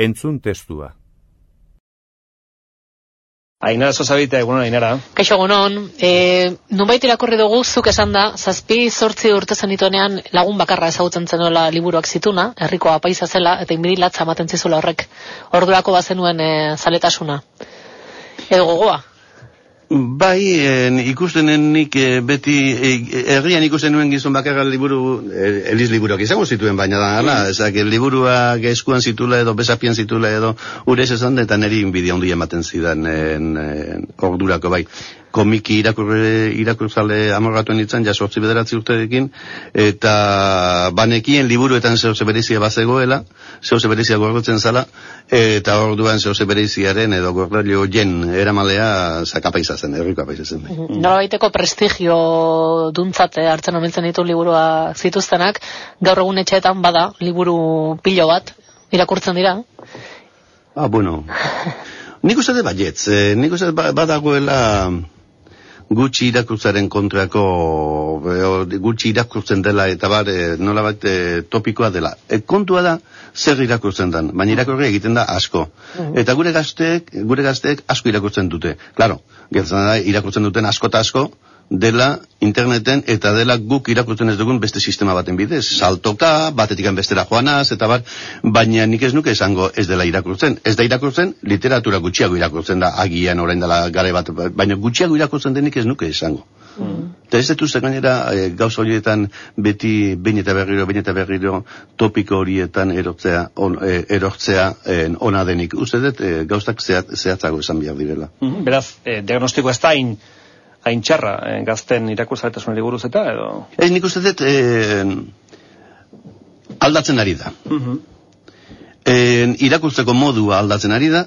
Entzun testua. Ainara Sosabite, egunon, Ainara. Kaixo, egunon. E, nunbait irakorri dugu, zuk esan da, zazpi sortzi urte zenituenean lagun bakarra ezagutzen zenola liburuak zituna, herriko apaiza zela, eta inbidi latza ematen zizula horrek. Ordurako bazenuen e, zaletasuna. Edo gogoa, Bai, en, ikustenen nik eh, beti, eh, herrian ikusten nuen gizon bakarra liburu, eh, eliz liburuak izango zituen, baina da, ala, mm. ezak, liburuak eskuan zitula edo, besapien zitula edo, urez esan, eta neri inbidia ondi ematen zidan, en, en, ordurako bai komiki irakurre irakurzale amorgatuen itzan, ja sortzi bederatzi urterekin, eta banekien liburuetan zehose berizia bazegoela, zehose berizia gordotzen zala, eta orduan zehose beriziaren edo gordario jen eramalea zakapa izazen, erriko apa izazen. Mm -hmm. Nola baiteko prestigio duntzate hartzen omentzen ditu liburua zituztenak, gaur egun etxeetan bada, liburu pilo bat, irakurtzen dira? Ah, bueno. Nik uste de baietz, eh, nik uste ba, badagoela gutxi irakurtzaren kontrako gutxi irakurtzen dela eta bar e, nola bat e, topikoa dela. E, kontua da zer irakurtzen den, baina irakurri egiten da asko. Mhm. Eta gure gazteek, gure gazteek asko irakurtzen dute. Claro, gertzen da irakurtzen duten asko eta asko, dela interneten eta dela guk irakurtzen ez dugun beste sistema baten bidez. Saltoka, batetik bestera joanaz, eta bat, baina nik ez nuke esango ez dela irakurtzen. Ez da irakurtzen, literatura gutxiago irakurtzen da, agian orain dela gare bat, baina gutxiago irakurtzen denik ez nuke esango. Mm. Eta ez dut gainera e, gauz horietan beti bain eta berriro, bain eta berriro topiko horietan erotzea, on, e, erortzea en, ona denik. Uste dut e, gauztak zehatzago esan behar direla. Mm Beraz, e, diagnostiko ez da txarra eh, gazten irakurzaletasun buruz eta edo? Ez nik uste dut eh, aldatzen ari da. Uh -huh. eh, irakurtzeko modua aldatzen ari da.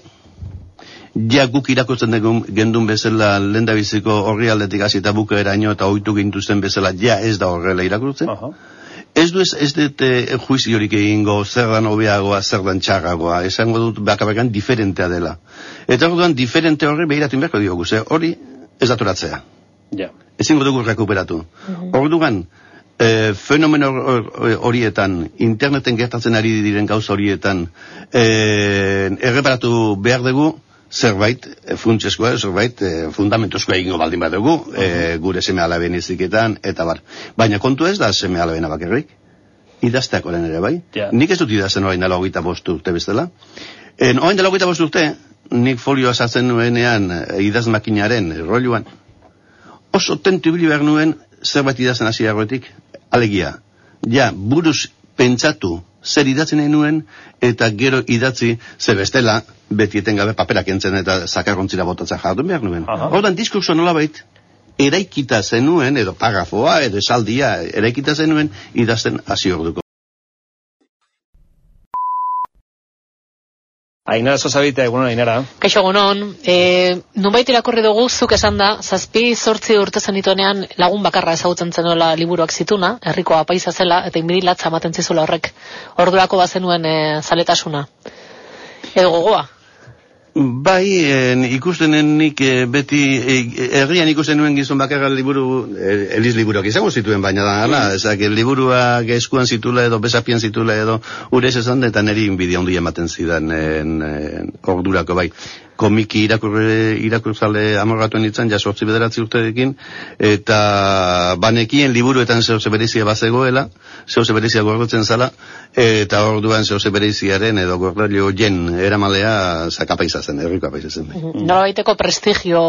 Ja guk irakurtzen dugu gendun bezala lendabiziko horri aldetik hasi eta buka eraino eta oitu gintuzten bezala ja ez da horrela irakurtzen. Uh Ez du ez, ez dut eh, juizi horik egingo zer dan obeagoa, zer dan txarragoa. Esango dut bakabakan diferentea dela. Eta orduan diferente horri behiratzen beharko diogu. Hori ez daturatzea. Ja. Ezin dugu rekuperatu. Mm Orduan, e, fenomeno horietan, interneten gertatzen ari diren gauza horietan, e, erreparatu behar dugu, zerbait, e, funtseskoa, zerbait, e, fundamentuzkoa egingo baldin bat dugu, e, gure seme alaben iziketan, eta bar. Baina kontu ez da seme alaben abakerrik, idazteak ere bai. Ja. Nik ez dut idazten orain dela hogeita bostu urte bezala. En, orain dela hogeita bostu urte, nik folioa sartzen nuenean e, idaz makinaren roluan, oso tentu ibili behar nuen zerbait idazten hasi alegia. Ja, buruz pentsatu zer idatzen nuen, eta gero idatzi zer bestela, beti gabe paperak entzen eta zakarrontzira botatzen jardun behar nuen. Hortan, diskurso nola bait, eraikita zenuen, edo pagafoa, edo esaldia, eraikita zenuen, idazten hasi orduko. Ainara Sosabite, egunon, Ainara. Kaixo, egunon. E, nunbait irakorri dugu, zuk esan da, zazpi sortzi urte zenituenean lagun bakarra ezagutzen zenola liburuak zituna, herriko apaiza zela, eta inbiri latza ematen zizula horrek. Ordurako bazenuen e, zaletasuna. Edo gogoa? Bai, en, ikusten nik eh, beti, eh, herrian ikusten nuen gizon bakarra liburu, eh, eliz liburuak izango zituen, baina da, ala, mm. ezak, liburuak eskuan zitula edo, besapien zitula edo, urez esan, eta niri inbidia ondu ematen zidan, en, en, ordurako bai komiki irakurre irakurzale amorratuen itzan, ja sortzi bederatzi urterekin, eta banekien liburuetan zehose berizia bazegoela, zehose berizia gorrotzen zala, eta orduan zehose beriziaren edo gorrelio jen eramalea zakapa izazen, erriko apa izazen. Mm -hmm. Nola baiteko prestigio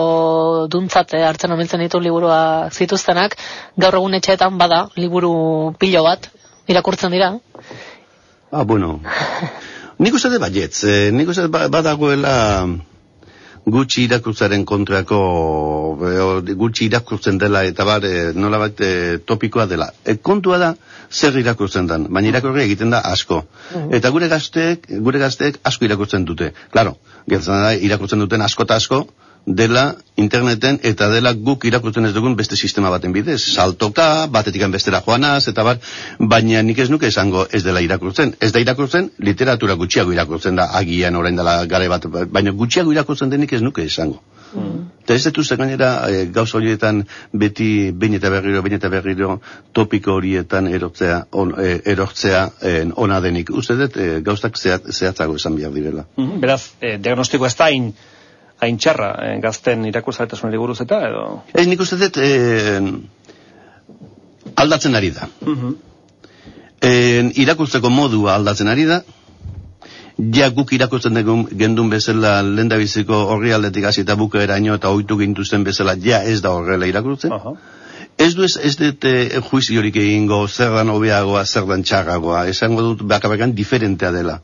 duntzate hartzen omentzen ditu liburua zituztenak, gaur egun etxeetan bada, liburu pilo bat, irakurtzen dira? Ah, bueno. Nik uste de baietz, eh, nik uste ba, badagoela gutxi irakurtzaren kontrako gutxi irakurtzen dela eta bar e, nola bat e, topikoa dela. E, kontua da zer irakurtzen den, baina irakurri egiten da asko. Mhm. Eta gure gazteek, gure gazteek asko irakurtzen dute. Claro, gertzen da irakurtzen duten asko eta asko, dela interneten eta dela guk irakurtzen ez dugun beste sistema baten bidez. Saltoka, batetikan bestera joanaz, eta bat, baina nik ez nuke esango ez dela irakurtzen. Ez da irakurtzen, literatura gutxiago irakurtzen da, agian orain dela gare bat, baina gutxiago irakurtzen denik ez nuke esango. Mm. Eta ez dut gainera e, gauz horietan beti bain eta berriro, bain eta berriro topiko horietan erotzea, on, e, erortzea en, ona denik. Uste dut e, gauztak zehatzago esan behar direla. Mm Beraz, e, diagnostiko ez da hain txarra eh, gazten irakurzaletasun buruz eta edo? Ez nik uste dut eh, aldatzen ari da. Uh -huh. eh, irakurtzeko modua aldatzen ari da. Ja guk irakurtzen dugu gendun bezala lenda biziko horri aldetik hasi eta buka eraino eta oitu gintuzten bezala ja ez da horrela irakurtzen. Uh Ez du ez, ez dut eh, juizi horik egingo, zer dan obeagoa, zer dan txarragoa, esango dut bakabakan diferentea dela.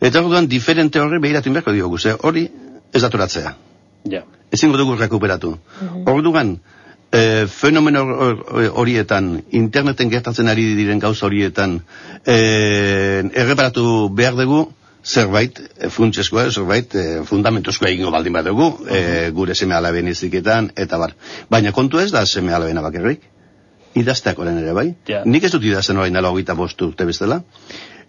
Eta hori diferente horri behiratzen beharko diogu, hori ez datoratzea. Ja. Ezin dugu rekuperatu. Mm -hmm. Orduan, e, fenomeno horietan, interneten gertatzen ari diren gauza horietan, e, erreparatu behar dugu, zerbait, e, funtseskoa, zerbait, e, fundamentuzkoa egingo baldin bat dugu, e, gure seme alaben iziketan, eta bar. Baina kontu ez da seme alabena bakarrik. Idazteak oren ere, bai? Ja. Nik ez dut idazten orain dela hogeita bostu urte bezala.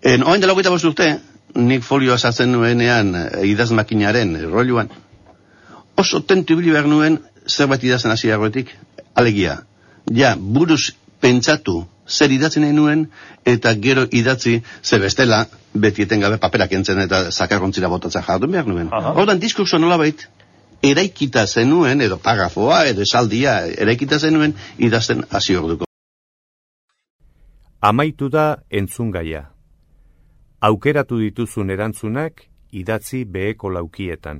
En, orain dela hogeita bostu urte, nik folioa sartzen nuenean e, idaz makinaren roluan, oso tentu ibili behar nuen zerbait idazten hasi alegia, ja, buruz pentsatu zer idatzen nuen eta gero idatzi zer bestela beti etengabe paperak entzen eta zakarrontzira botatzen jardun behar nuen. Hortan, diskurso nola bait, eraikita zenuen, edo pagafoa, edo esaldia, eraikita zenuen, idazten hasi orduko. Amaitu da entzungaia. Aukeratu dituzun erantzunak idatzi beheko laukietan.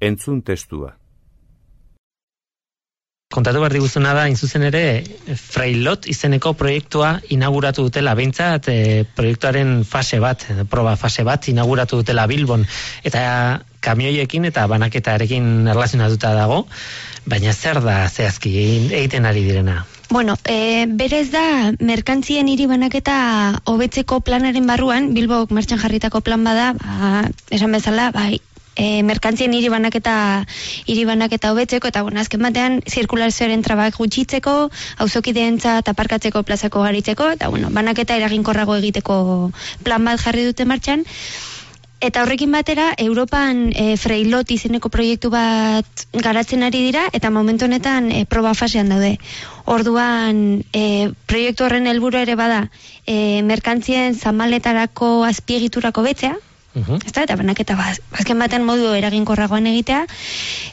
Entzun testua. Kontatu behar diguzuna da, inzuzen ere, Freilot izeneko proiektua inauguratu dutela, behintzat e, proiektuaren fase bat, proba fase bat, inauguratu dutela Bilbon, eta kamioiekin eta banaketarekin erlazionatuta dago, baina zer da zehazki egiten ari direna? Bueno, e, berez da, merkantzien hiri banaketa hobetzeko planaren barruan, Bilbok martxan jarritako plan bada, ba, esan bezala, bai, e, merkantzien hiri banaketa hiri banaketa hobetzeko eta bueno azken batean zirkulazioaren trabak gutxitzeko auzokidentza eta parkatzeko plazako garitzeko eta bueno banaketa eraginkorrago egiteko plan bat jarri dute martxan Eta horrekin batera, Europan e, freilot izeneko proiektu bat garatzen ari dira, eta momentu honetan e, proba fasean daude. Orduan, e, proiektu horren helburu ere bada, e, merkantzien zamaletarako azpiegiturako betzea, -huh. Eta, eta banaketa baz, bazken baten modu eraginkorragoan egitea.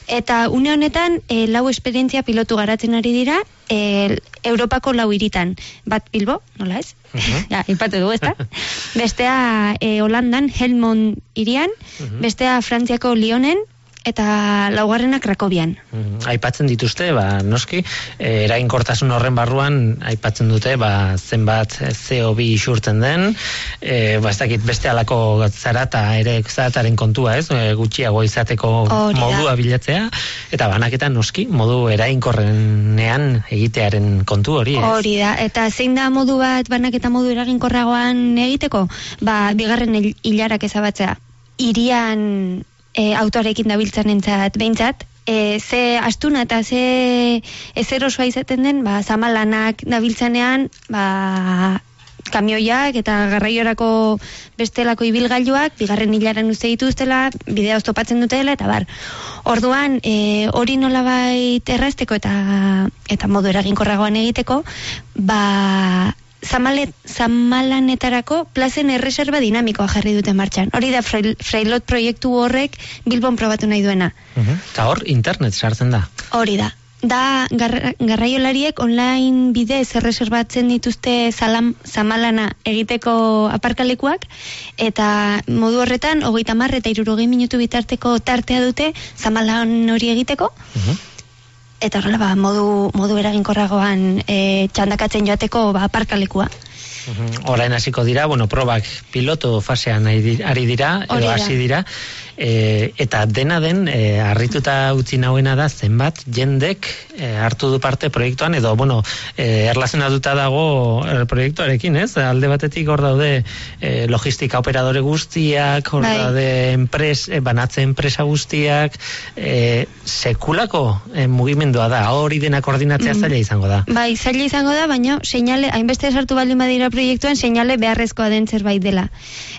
Eta une honetan, e, lau esperientzia pilotu garatzen ari dira, e, Europako lau iritan. Bat Bilbo, nola ez? Uh -huh. ja, ipatu du, ezta? bestea e, Holandan, Helmond irian, bestea Frantziako Lyonen, eta laugarrena Krakobian. Mm, aipatzen dituzte, ba, noski, e, eraginkortasun horren barruan, aipatzen dute, ba, zenbat CO2 isurtzen den, e, ba, ez dakit beste alako zarata, ere zarataren kontua, ez, e, gutxiago izateko modua bilatzea, eta banaketan noski, modu eraginkorrenean egitearen kontu hori, ez? Hori da, eta zein da modu bat banaketa modu eraginkorragoan egiteko? Ba, bigarren hilarak ezabatzea, irian e, autoarekin dabiltzan entzat, behintzat, e, ze astuna eta ze ezer osoa izaten den, ba, zamalanak dabiltzanean, ba, kamioiak eta garraiorako bestelako ibilgailuak bigarren hilaren uste dituztela, bidea oztopatzen dutela eta bar. Orduan, e, hori nolabait errazteko eta eta modu eraginkorragoan egiteko, ba zamalet, zamalanetarako plazen erreserba dinamikoa jarri dute martxan. Hori da Freilot proiektu horrek Bilbon probatu nahi duena. Eta hor, internet sartzen da. Hori da. Da, garraiolariek online bidez erreserbatzen dituzte zalam, zamalana egiteko aparkalekuak, eta modu horretan, hogeita marre eta irurogei minutu bitarteko tartea dute zamalan hori egiteko, eta horrela ba, modu, modu eraginkorragoan e, txandakatzen joateko ba, parkalekua. Orain hasiko dira, bueno, probak piloto fasean ari dira, edo hasi dira, e, eta dena den e, harrituta utzi nauena da zenbat jendek e, hartu du parte proiektuan edo bueno e, erlazionatuta dago er, proiektuarekin ez alde batetik hor daude e, logistika operadore guztiak hor bai. daude enpres, e, banatze enpresa guztiak e, sekulako e, mugimendua da hori dena koordinatzea mm. zaila izango da bai zaila izango da baina seinale hainbeste sartu baldin badira proiektuan seinale beharrezkoa den zerbait dela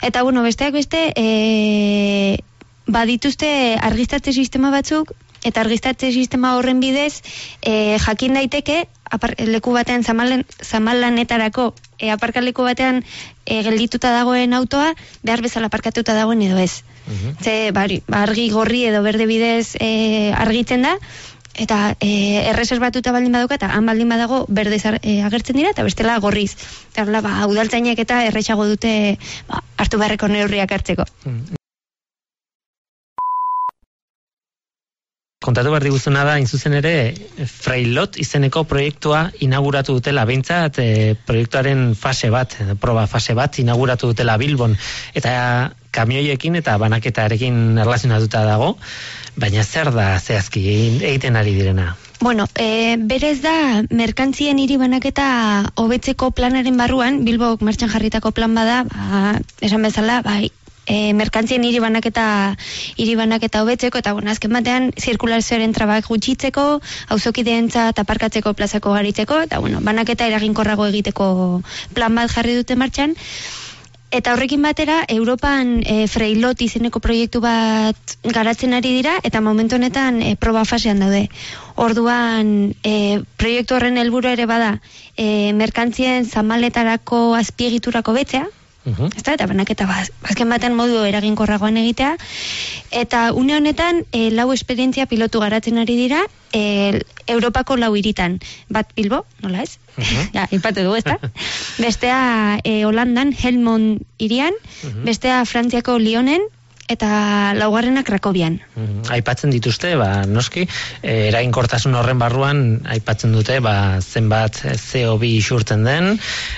eta bueno besteak beste e, badituzte argistatze sistema batzuk eta argistatze sistema horren bidez e, jakin daiteke apar, leku batean zamalen, zamalanetarako e, aparkaleku batean e, geldituta dagoen autoa behar bezala aparkatuta dagoen edo ez. Uh Ze, bari, argi gorri edo berde bidez e, argitzen da eta e, erreserbatuta baldin baduka eta han baldin badago berde e, agertzen dira eta bestela gorriz. Eta ba, udaltzainek eta erretxago dute ba, hartu beharreko neurriak hartzeko. Kontatu behar diguzuna da, inzuzen ere, Freilot izeneko proiektua inauguratu dutela, behintzat e, proiektuaren fase bat, proba fase bat, inauguratu dutela Bilbon, eta kamioiekin eta banaketarekin erlazionatuta dago, baina zer da zehazki egiten ari direna? Bueno, e, berez da, merkantzien hiri banaketa hobetzeko planaren barruan, Bilbok martxan jarritako plan bada, ba, esan bezala, bai, e, merkantzien hiri banaketa hiri banaketa hobetzeko eta bueno azken batean zirkulazioaren trabak gutxitzeko auzokideentza eta parkatzeko plazako garitzeko eta bueno banaketa eraginkorrago egiteko plan bat jarri dute martxan Eta horrekin batera, Europan e, freilot izeneko proiektu bat garatzen ari dira, eta momentu honetan e, proba fasean daude. Orduan, e, proiektu horren helburu ere bada, e, merkantzien zamaletarako azpiegiturako betzea, -huh. eta banaketa baz, bazken baten modu eraginkorragoan egitea. Eta une honetan, e, lau esperientzia pilotu garatzen ari dira, e, Europako lau iritan. Bat Bilbo, nola ez? Uh -huh. ja, ipatu du, ezta? bestea e, Holandan, Helmond irian, bestea Frantziako Lyonen, eta laugarrena Krakobian. Mm, aipatzen dituzte, ba, noski, e, erainkortasun horren barruan, aipatzen dute, ba, zenbat CO2 isurtzen den,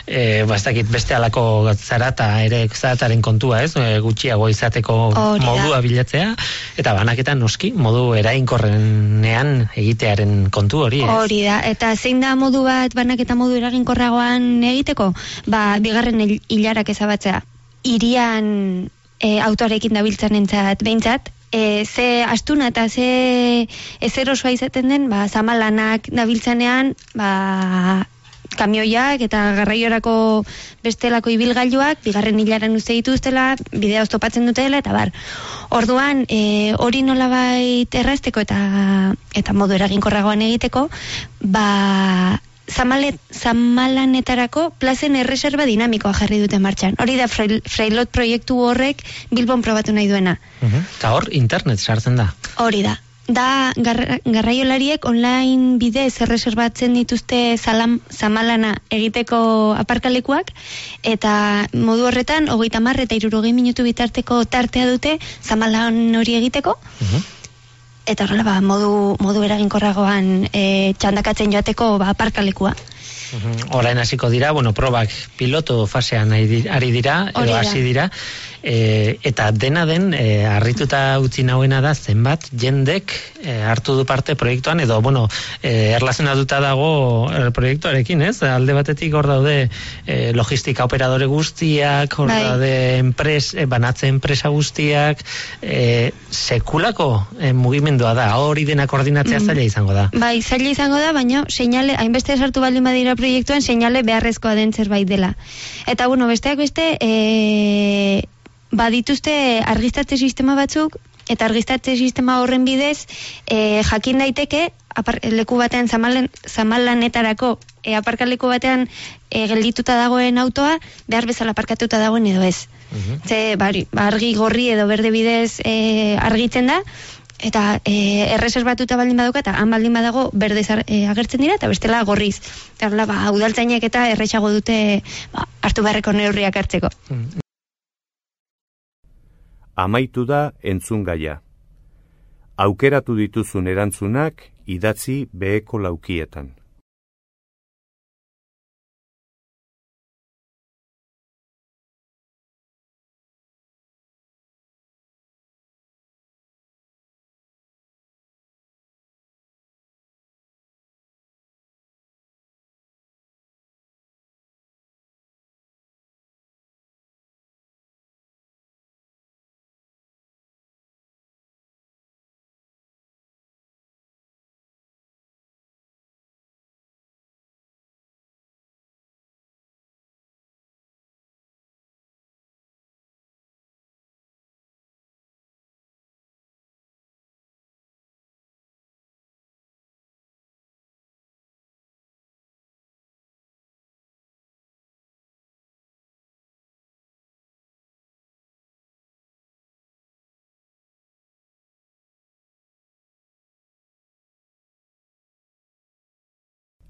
e, ba, ez dakit beste alako zarata, ere zarataren kontua, ez, e, gutxiago izateko modua bilatzea, eta banaketan noski, modu erainkorrenean egitearen kontu hori, ez? Hori da, eta zein da modu bat banaketa modu eraginkorragoan egiteko? Ba, bigarren hilarak ezabatzea. Irian e, autoarekin dabiltzan entzat, behintzat, e, ze astuna eta ze ezer osoa izaten den, ba, zamalanak dabiltzanean, ba, kamioiak eta garraiorako bestelako ibilgailuak bigarren hilaran uste dituztela, bidea oztopatzen dutela eta bar. Orduan, e, hori nolabait errazteko eta eta modu eraginkorragoan egiteko, ba zamalet, zamalanetarako plazen erreserba dinamikoa jarri dute martxan. Hori da Freilot proiektu horrek Bilbon probatu nahi duena. Eta hor, internet sartzen da. Hori da. Da, garraiolariek online bidez erreserbatzen dituzte zalam, zamalana egiteko aparkalekuak, eta modu horretan, hogeita marre eta irurogei minutu bitarteko tartea dute zamalan hori egiteko, eta horrela ba, modu, modu eraginkorragoan e, txandakatzen joateko ba, parkalekua. Orain hasiko dira, bueno, probak piloto fasean ari dira, edo hasi dira, e, eta dena den e, harrituta utzi nauena da zenbat jendek e, hartu du parte proiektuan edo bueno e, erlazionatuta dago er, proiektuarekin ez alde batetik hor daude e, logistika operadore guztiak hor bai. daude enpres, e, banatze enpresa guztiak e, sekulako e, mugimendua da hori dena koordinatzea mm. zaila izango da bai zaila izango da baina seinale hainbeste sartu baldin badira proiektuan seinale beharrezkoa den zerbait dela eta bueno besteak beste e, badituzte argistatze sistema batzuk eta argistatze sistema horren bidez e, jakin daiteke apar, leku batean zamalen, zamallanetarako e, aparkaleku batean e, geldituta dagoen autoa behar bezala aparkatuta dagoen edo ez. Mhm. Ze bari, argi gorri edo berde bidez e, argitzen da eta e, erreserbatuta baldin baduka eta han baldin badago berde e, agertzen dira eta bestela gorriz. Eta ba, udaltzainek eta erresago dute ba, hartu beharreko neurriak hartzeko. Amaitu da entzungaia. Aukeratu dituzun erantzunak idatzi beheko laukietan.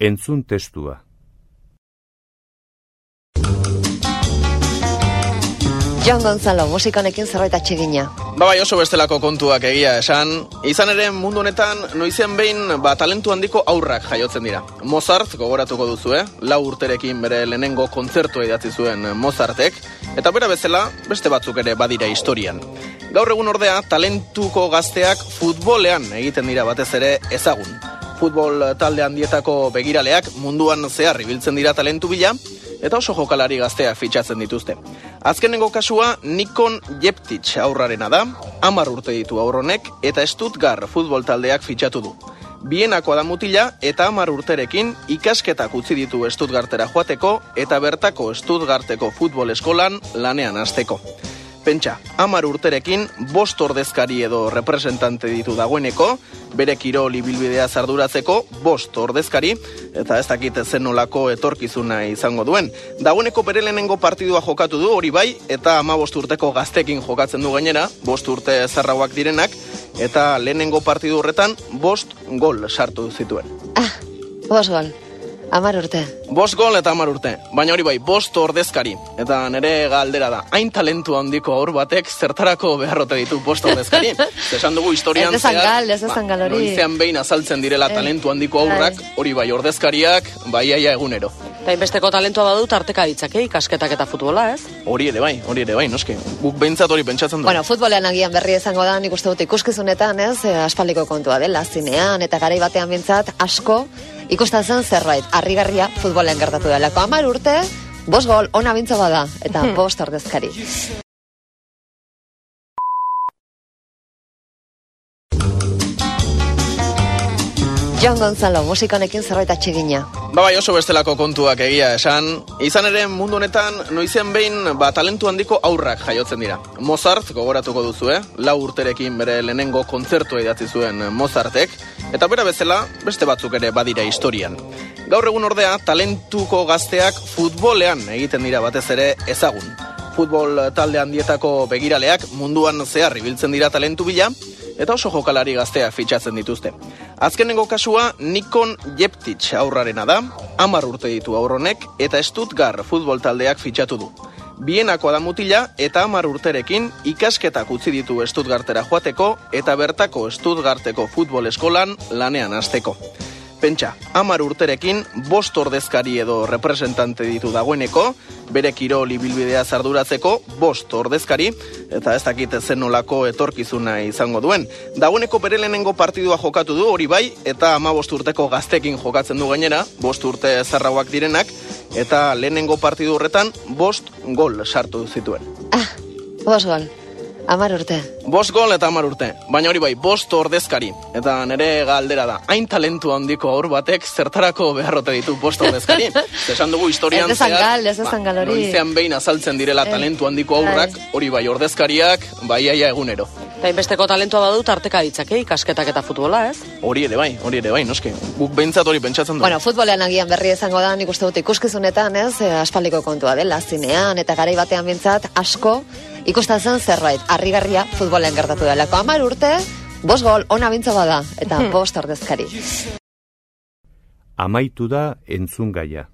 Entzun testua. Jon Gonzalo, musikonekin zerbait atxegina. Ba bai oso bestelako kontuak egia esan. Izan ere mundu honetan noizen behin ba, talentu handiko aurrak jaiotzen dira. Mozart, gogoratuko duzu, eh? lau urterekin bere lehenengo kontzertua idatzi zuen Mozartek, eta bera bezala beste batzuk ere badira historian. Gaur egun ordea, talentuko gazteak futbolean egiten dira batez ere ezagun. Futbol talde handietako begiraleak munduan zehar ibiltzen dira talentu bila, eta oso jokalari gazteak fitxatzen dituzte. Azkenengo kasua Nikon Jeptic aurrarena da, amar urte ditu aurronek eta Stuttgart futbol taldeak fitxatu du. Bienako da mutila eta amar urterekin ikasketak utzi ditu Stuttgartera joateko eta bertako Stuttgarteko futbol eskolan lanean hasteko. Pentsa, amar urterekin bost ordezkari edo representante ditu dagoeneko, bere kiroli bilbidea zarduratzeko bost ordezkari, eta ez dakit zen nolako etorkizuna izango duen. Dagoeneko bere lehenengo partidua jokatu du hori bai, eta ama bost urteko gaztekin jokatzen du gainera, bost urte zarrauak direnak, eta lehenengo partidu horretan bost gol sartu zituen. Ah, bost gol. Amar urte. Bost gol eta amar urte. Baina hori bai, bost ordezkari. Eta nire galdera da, hain talentu handiko aur batek zertarako beharrote ditu bost ordezkari. Zesan dugu historian ez gal, ez ba, gal hori. Noizean behin azaltzen direla eh, talentu handiko aurrak, bai. hori bai, ordezkariak, bai aia egunero. Eta inbesteko talentua badu tarteka ditzake, ikasketak eta futbola, ez? Hori ere bai, hori ere bai, noski. Guk behintzat hori pentsatzen du. Bueno, futbolean agian berri izango da, nik uste dut ikuskizunetan, ez? Eh, aspaldiko kontua dela, zinean, eta garai batean bintzat, asko, ikusten zen zerbait, harrigarria futbolean gertatu delako. Amar urte, bos gol, ona bintza bada, eta hmm. bost ordezkari. Jon Gonzalo, musikonekin zerbait atxegina. Ba bai, oso bestelako kontuak egia esan. Izan ere mundu honetan noizen behin ba, talentu handiko aurrak jaiotzen dira. Mozart, gogoratuko duzu, eh? lau urterekin bere lehenengo kontzertu idatzi zuen Mozartek, eta bera bezala beste batzuk ere badira historian. Gaur egun ordea, talentuko gazteak futbolean egiten dira batez ere ezagun. Futbol talde handietako begiraleak munduan zehar ibiltzen dira talentu bila, eta oso jokalari gaztea fitxatzen dituzte. Azkenengo kasua Nikon Jeptic aurrarena da, amar urte ditu aurronek eta Stuttgart futbol taldeak fitxatu du. Bienako da mutila eta amar urterekin ikasketak utzi ditu Stuttgartera joateko eta bertako Stuttgarteko futbol eskolan lanean hasteko. Pentsa, amar urterekin bost ordezkari edo representante ditu dagoeneko, bere kiroli bilbidea zarduratzeko bost ordezkari, eta ez dakit zen nolako etorkizuna izango duen. Dagoeneko bere lehenengo partidua jokatu du hori bai, eta ama bost urteko gaztekin jokatzen du gainera, bost urte zarrauak direnak, eta lehenengo partidu horretan bost gol sartu zituen. Ah, bost gol. Amar urte. Bost gol eta amar urte. Baina hori bai, bost ordezkari. Eta nire galdera da, hain talentu handiko aur batek zertarako beharrote ditu bost ordezkari. Zesan dugu historian. Ez gal, ez ezan gal hori. Noizean behin azaltzen direla eh, talentu handiko aurrak, hori bai, ordezkariak, bai aia egunero. Eta inbesteko talentua badu tarteka ditzake, ikasketak eta futbola, ez? Hori ere bai, hori ere bai, noski. Guk behintzat hori pentsatzen du. Bueno, futbolean agian berri izango da, nik uste dut ikuskizunetan, ez? Eh, aspaldiko kontua dela, zinean, eta garai batean bintzat, asko, ikusten zen zerbait, harrigarria futbolean gertatu delako. Amar urte, bost gol, ona bintza bada, eta hmm. bost ordezkari. Amaitu da entzun gaia.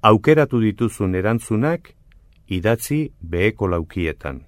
Aukeratu dituzun erantzunak, idatzi beheko laukietan.